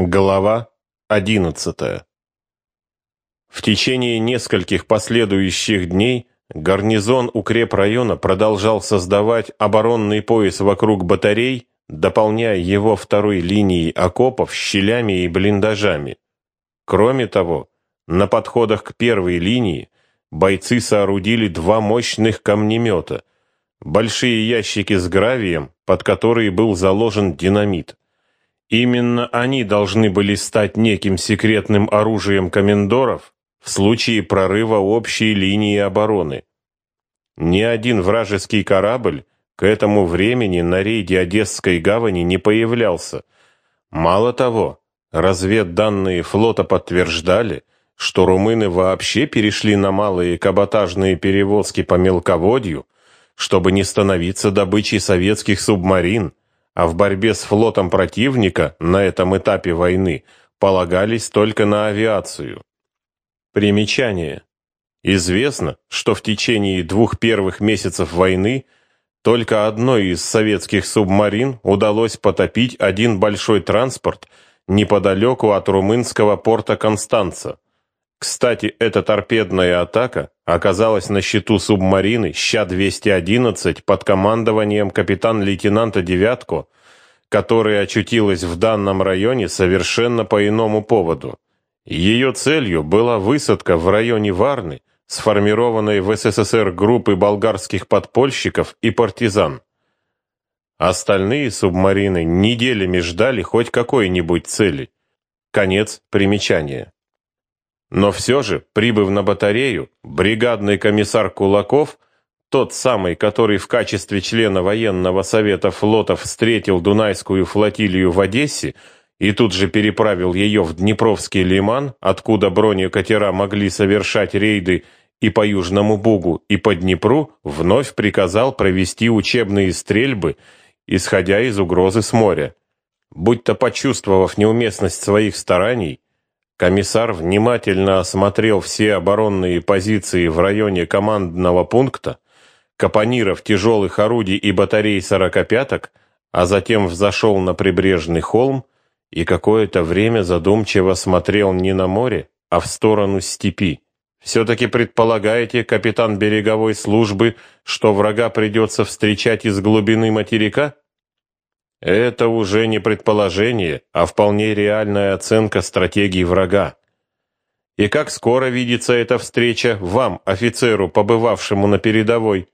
Глава 11. В течение нескольких последующих дней гарнизон укрепрайона продолжал создавать оборонный пояс вокруг батарей, дополняя его второй линией окопов щелями и блиндажами. Кроме того, на подходах к первой линии бойцы соорудили два мощных камнемета, большие ящики с гравием, под которые был заложен динамит. Именно они должны были стать неким секретным оружием комендоров в случае прорыва общей линии обороны. Ни один вражеский корабль к этому времени на рейде Одесской гавани не появлялся. Мало того, разведданные флота подтверждали, что румыны вообще перешли на малые каботажные перевозки по мелководью, чтобы не становиться добычей советских субмарин, а в борьбе с флотом противника на этом этапе войны полагались только на авиацию. Примечание. Известно, что в течение двух первых месяцев войны только одной из советских субмарин удалось потопить один большой транспорт неподалеку от румынского порта Констанца. Кстати, эта торпедная атака оказалась на счету субмарины Ща-211 под командованием капитан-лейтенанта Девятко, которая очутилась в данном районе совершенно по иному поводу. Ее целью была высадка в районе Варны, сформированной в СССР группы болгарских подпольщиков и партизан. Остальные субмарины неделями ждали хоть какой-нибудь цели. Конец примечания. Но все же, прибыв на батарею, бригадный комиссар Кулаков, тот самый, который в качестве члена военного совета флотов встретил Дунайскую флотилию в Одессе и тут же переправил ее в Днепровский лиман, откуда бронекатера могли совершать рейды и по Южному Бугу, и по Днепру, вновь приказал провести учебные стрельбы, исходя из угрозы с моря. Будь-то почувствовав неуместность своих стараний, Комиссар внимательно осмотрел все оборонные позиции в районе командного пункта, капониров тяжелых орудий и батарей сорокопяток, а затем взошел на прибрежный холм и какое-то время задумчиво смотрел не на море, а в сторону степи. «Все-таки предполагаете, капитан береговой службы, что врага придется встречать из глубины материка?» Это уже не предположение, а вполне реальная оценка стратегии врага. И как скоро видится эта встреча вам, офицеру, побывавшему на передовой?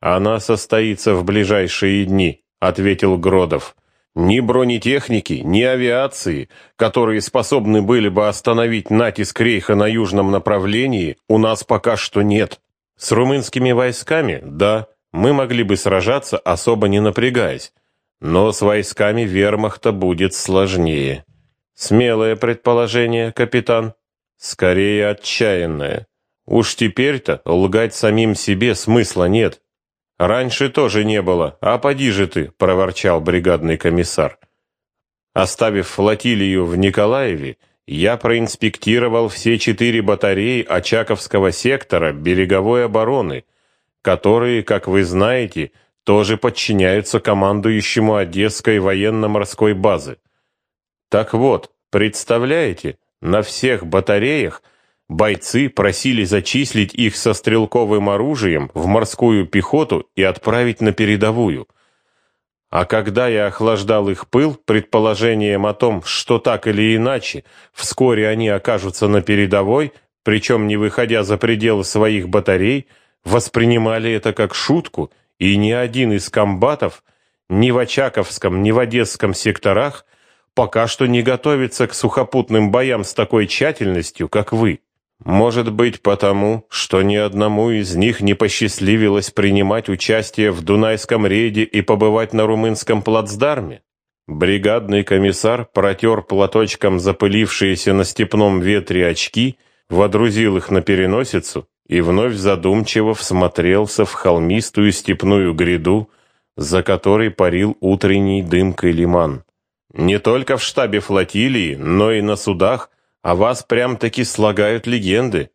Она состоится в ближайшие дни, ответил Гродов. Ни бронетехники, ни авиации, которые способны были бы остановить натиск Рейха на южном направлении, у нас пока что нет. С румынскими войсками, да, мы могли бы сражаться, особо не напрягаясь. Но с войсками вермахта будет сложнее. Смелое предположение, капитан. Скорее отчаянное. Уж теперь-то лгать самим себе смысла нет. Раньше тоже не было, а поди же ты, проворчал бригадный комиссар. Оставив флотилию в Николаеве, я проинспектировал все четыре батареи Очаковского сектора береговой обороны, которые, как вы знаете, тоже подчиняются командующему Одесской военно-морской базы. Так вот, представляете, на всех батареях бойцы просили зачислить их со стрелковым оружием в морскую пехоту и отправить на передовую. А когда я охлаждал их пыл предположением о том, что так или иначе вскоре они окажутся на передовой, причем не выходя за пределы своих батарей, воспринимали это как шутку – и ни один из комбатов ни в Очаковском, ни в Одесском секторах пока что не готовится к сухопутным боям с такой тщательностью, как вы. Может быть, потому, что ни одному из них не посчастливилось принимать участие в Дунайском рейде и побывать на румынском плацдарме? Бригадный комиссар протер платочком запылившиеся на степном ветре очки, водрузил их на переносицу и вновь задумчиво всмотрелся в холмистую степную гряду, за которой парил утренний дымкой лиман. Не только в штабе флотилии, но и на судах о вас прям-таки слагают легенды.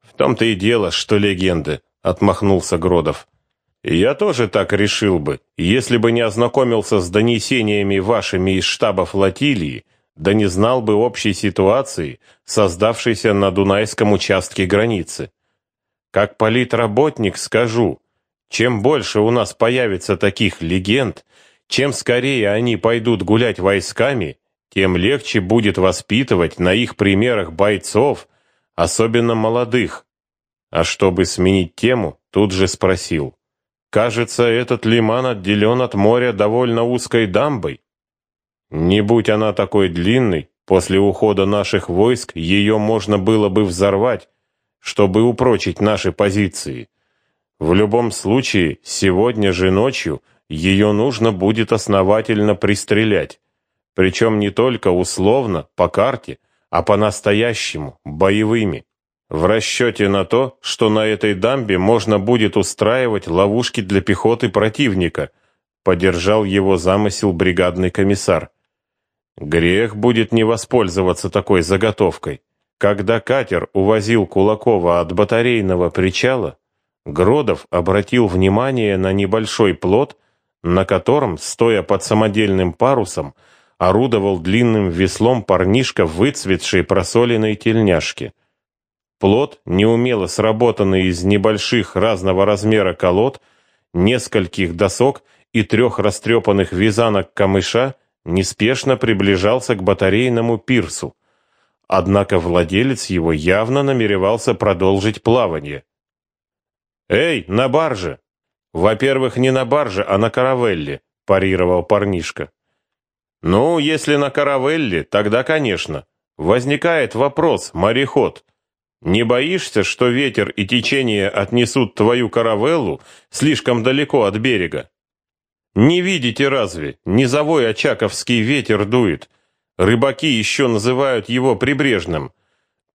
В том-то и дело, что легенды, отмахнулся Гродов. Я тоже так решил бы, если бы не ознакомился с донесениями вашими из штаба флотилии, да не знал бы общей ситуации, создавшейся на Дунайском участке границы. Как политработник скажу, чем больше у нас появится таких легенд, чем скорее они пойдут гулять войсками, тем легче будет воспитывать на их примерах бойцов, особенно молодых. А чтобы сменить тему, тут же спросил. Кажется, этот лиман отделен от моря довольно узкой дамбой. Не будь она такой длинной, после ухода наших войск ее можно было бы взорвать, чтобы упрочить наши позиции. В любом случае, сегодня же ночью ее нужно будет основательно пристрелять. Причем не только условно, по карте, а по-настоящему, боевыми. В расчете на то, что на этой дамбе можно будет устраивать ловушки для пехоты противника, поддержал его замысел бригадный комиссар. Грех будет не воспользоваться такой заготовкой. Когда катер увозил Кулакова от батарейного причала, Гродов обратил внимание на небольшой плот, на котором, стоя под самодельным парусом, орудовал длинным веслом парнишка в выцветшей просоленной тельняшке. Плот, неумело сработанный из небольших разного размера колод, нескольких досок и трех растрепанных вязанок камыша, неспешно приближался к батарейному пирсу. Однако владелец его явно намеревался продолжить плавание. «Эй, на барже!» «Во-первых, не на барже, а на каравелле», – парировал парнишка. «Ну, если на каравелле, тогда, конечно. Возникает вопрос, мореход. Не боишься, что ветер и течение отнесут твою каравеллу слишком далеко от берега? Не видите разве? Низовой очаковский ветер дует. Рыбаки еще называют его прибрежным.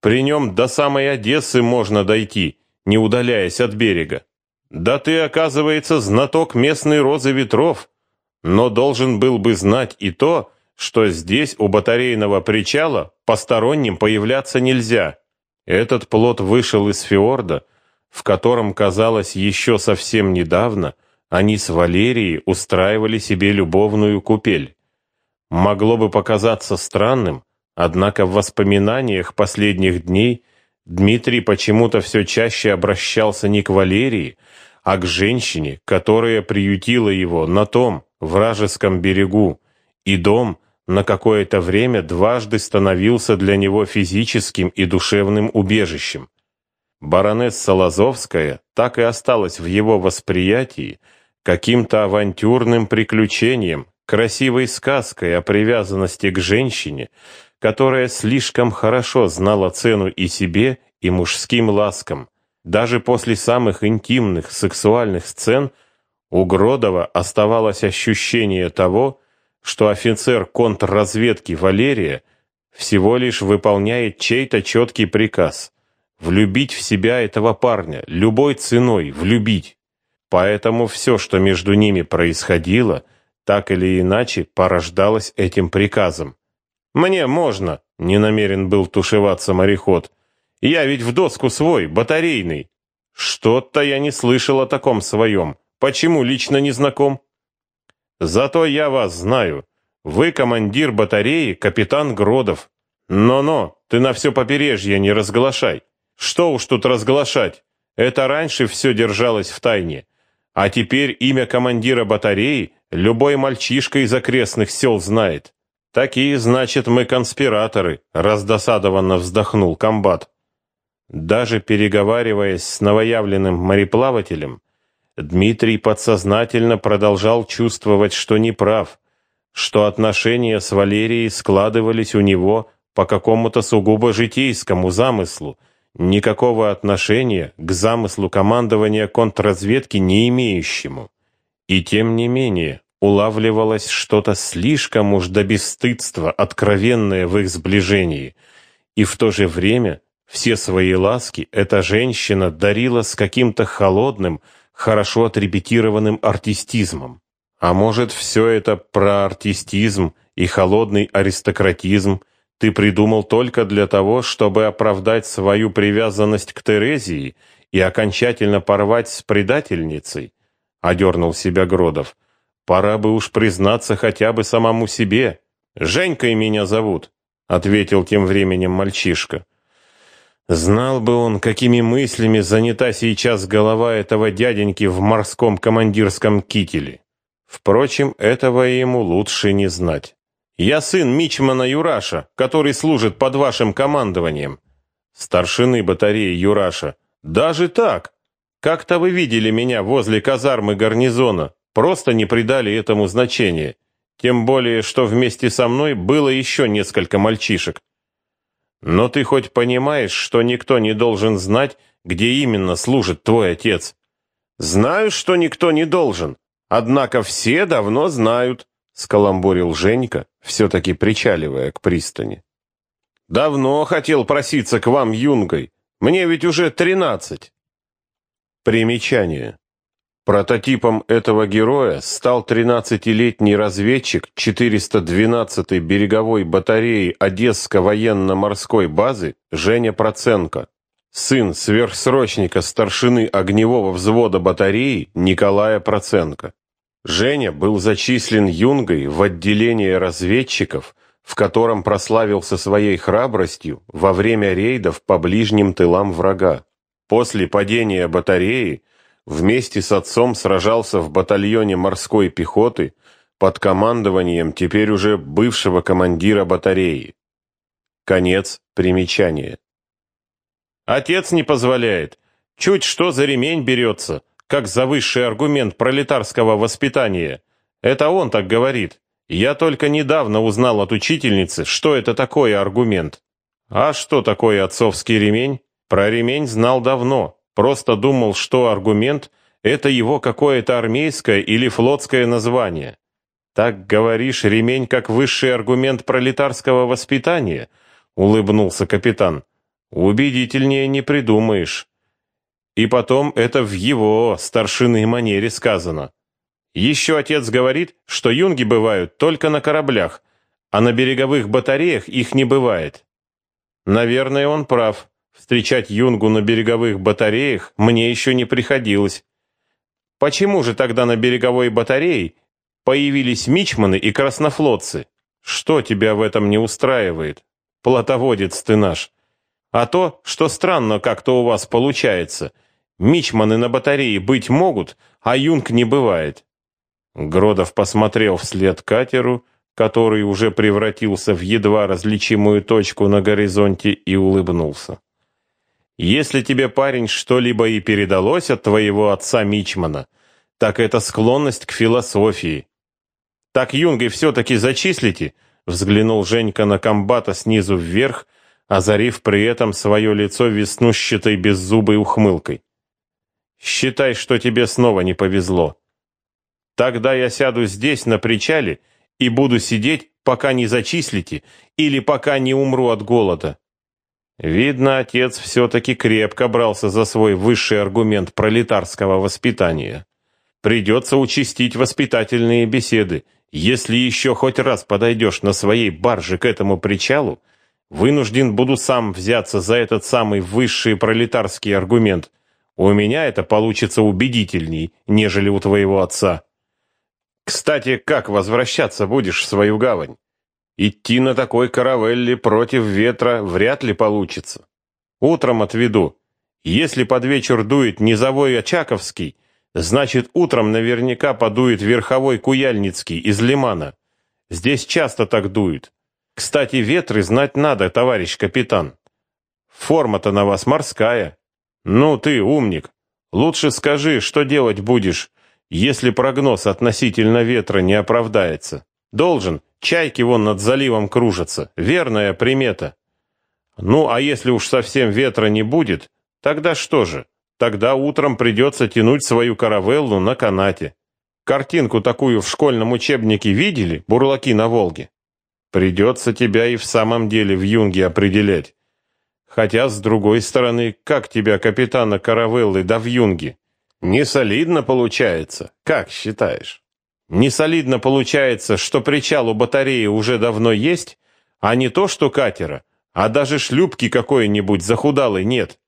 При нем до самой Одессы можно дойти, не удаляясь от берега. Да ты, оказывается, знаток местной розы ветров но должен был бы знать и то, что здесь у батарейного причала посторонним появляться нельзя. Этот плот вышел из фьорда, в котором, казалось, еще совсем недавно они с Валерией устраивали себе любовную купель. Могло бы показаться странным, однако в воспоминаниях последних дней Дмитрий почему-то все чаще обращался не к Валерии, а к женщине, которая приютила его на том, вражеском берегу, и дом на какое-то время дважды становился для него физическим и душевным убежищем. Баронесса Лазовская так и осталась в его восприятии каким-то авантюрным приключением, красивой сказкой о привязанности к женщине, которая слишком хорошо знала цену и себе, и мужским ласкам. Даже после самых интимных сексуальных сцен – у Гродова оставалось ощущение того, что офицер контрразведки Валерия всего лишь выполняет чей-то четкий приказ – влюбить в себя этого парня, любой ценой влюбить. Поэтому все, что между ними происходило, так или иначе порождалось этим приказом. «Мне можно», — не намерен был тушеваться мореход. «Я ведь в доску свой, батарейный». «Что-то я не слышал о таком своем», Почему лично не знаком? Зато я вас знаю. Вы командир батареи, капитан Гродов. Но-но, ты на все побережье не разглашай. Что уж тут разглашать? Это раньше все держалось в тайне. А теперь имя командира батареи любой мальчишка из окрестных сел знает. Такие, значит, мы конспираторы, раздосадованно вздохнул комбат. Даже переговариваясь с новоявленным мореплавателем, Дмитрий подсознательно продолжал чувствовать, что не прав, что отношения с Валерией складывались у него по какому-то сугубо житейскому замыслу, никакого отношения к замыслу командования контрразведки не имеющему. И тем не менее, улавливалось что-то слишком уж до бесстыдства откровенное в их сближении, и в то же время все свои ласки эта женщина дарила с каким-то холодным, хорошо отрепетированным артистизмом. А может, все это про артистизм и холодный аристократизм ты придумал только для того, чтобы оправдать свою привязанность к Терезии и окончательно порвать с предательницей? Одернул себя Гродов. Пора бы уж признаться хотя бы самому себе. Женькой меня зовут, ответил тем временем мальчишка. Знал бы он, какими мыслями занята сейчас голова этого дяденьки в морском командирском кителе. Впрочем, этого ему лучше не знать. Я сын мичмана Юраша, который служит под вашим командованием. Старшины батареи Юраша. Даже так? Как-то вы видели меня возле казармы гарнизона, просто не придали этому значения. Тем более, что вместе со мной было еще несколько мальчишек. Но ты хоть понимаешь, что никто не должен знать, где именно служит твой отец? Знаю, что никто не должен, однако все давно знают, скаламбурил Женька, все-таки причаливая к пристани. Давно хотел проситься к вам юнгой, мне ведь уже тринадцать. Примечание. Прототипом этого героя стал 13-летний разведчик 412-й береговой батареи Одесской военно-морской базы Женя Проценко, сын сверхсрочника старшины огневого взвода батареи Николая Проценко. Женя был зачислен юнгой в отделение разведчиков, в котором прославился своей храбростью во время рейдов по ближним тылам врага. После падения батареи вместе с отцом сражался в батальоне морской пехоты под командованием теперь уже бывшего командира батареи. Конец примечания. Отец не позволяет. Чуть что за ремень берется, как за высший аргумент пролетарского воспитания. Это он так говорит. Я только недавно узнал от учительницы, что это такое аргумент. А что такое отцовский ремень? Про ремень знал давно, просто думал, что аргумент — это его какое-то армейское или флотское название. Так говоришь, ремень как высший аргумент пролетарского воспитания? Улыбнулся капитан. Убедительнее не придумаешь. И потом это в его старшинной манере сказано. Еще отец говорит, что юнги бывают только на кораблях, а на береговых батареях их не бывает. Наверное, он прав. Встречать юнгу на береговых батареях мне еще не приходилось. Почему же тогда на береговой батарее появились мичманы и краснофлотцы? Что тебя в этом не устраивает? Плотоводец ты наш. А то, что странно как-то у вас получается. Мичманы на батарее быть могут, а юнг не бывает. Гродов посмотрел вслед катеру, который уже превратился в едва различимую точку на горизонте и улыбнулся. Если тебе, парень, что-либо и передалось от твоего отца Мичмана, так это склонность к философии. Так юнгой все-таки зачислите, взглянул Женька на комбата снизу вверх, озарив при этом свое лицо веснущатой беззубой ухмылкой. Считай, что тебе снова не повезло. Тогда я сяду здесь на причале и буду сидеть, пока не зачислите или пока не умру от голода. Видно, отец все-таки крепко брался за свой высший аргумент пролетарского воспитания. Придется участить воспитательные беседы. Если еще хоть раз подойдешь на своей барже к этому причалу, вынужден буду сам взяться за этот самый высший пролетарский аргумент. У меня это получится убедительней, нежели у твоего отца. Кстати, как возвращаться будешь в свою гавань? Идти на такой каравелле против ветра вряд ли получится. Утром отведу. Если под вечер дует низовой Очаковский, значит, утром наверняка подует верховой Куяльницкий из Лимана. Здесь часто так дует. Кстати, ветры знать надо, товарищ капитан. Форма-то на вас морская. Ну ты, умник, лучше скажи, что делать будешь, если прогноз относительно ветра не оправдается. Должен, Чайки вон над заливом кружатся. Верная примета. Ну, а если уж совсем ветра не будет, тогда что же? Тогда утром придется тянуть свою каравеллу на канате. Картинку такую в школьном учебнике видели, бурлаки на Волге? Придется тебя и в самом деле в юнге определять. Хотя, с другой стороны, как тебя, капитана каравеллы, да в юнге? Не солидно получается, как считаешь? Не солидно получается, что причал у батареи уже давно есть, а не то, что катера, а даже шлюпки какой-нибудь захудалой нет.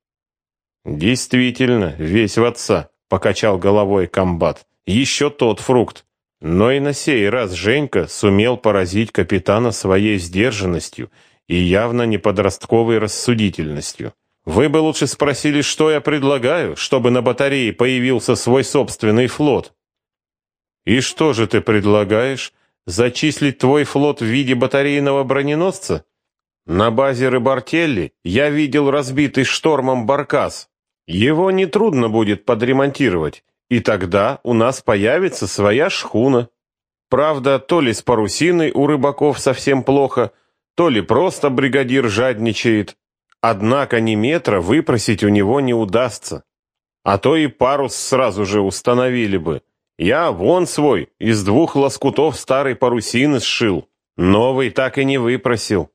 Действительно, весь в отца, покачал головой комбат. Еще тот фрукт. Но и на сей раз Женька сумел поразить капитана своей сдержанностью и явно не подростковой рассудительностью. Вы бы лучше спросили, что я предлагаю, чтобы на батарее появился свой собственный флот. И что же ты предлагаешь? Зачислить твой флот в виде батарейного броненосца? На базе Рыбартелли я видел разбитый штормом баркас. Его нетрудно будет подремонтировать, и тогда у нас появится своя шхуна. Правда, то ли с парусиной у рыбаков совсем плохо, то ли просто бригадир жадничает. Однако ни метра выпросить у него не удастся. А то и парус сразу же установили бы. Я вон свой, из двух лоскутов старой парусины сшил. Новый так и не выпросил.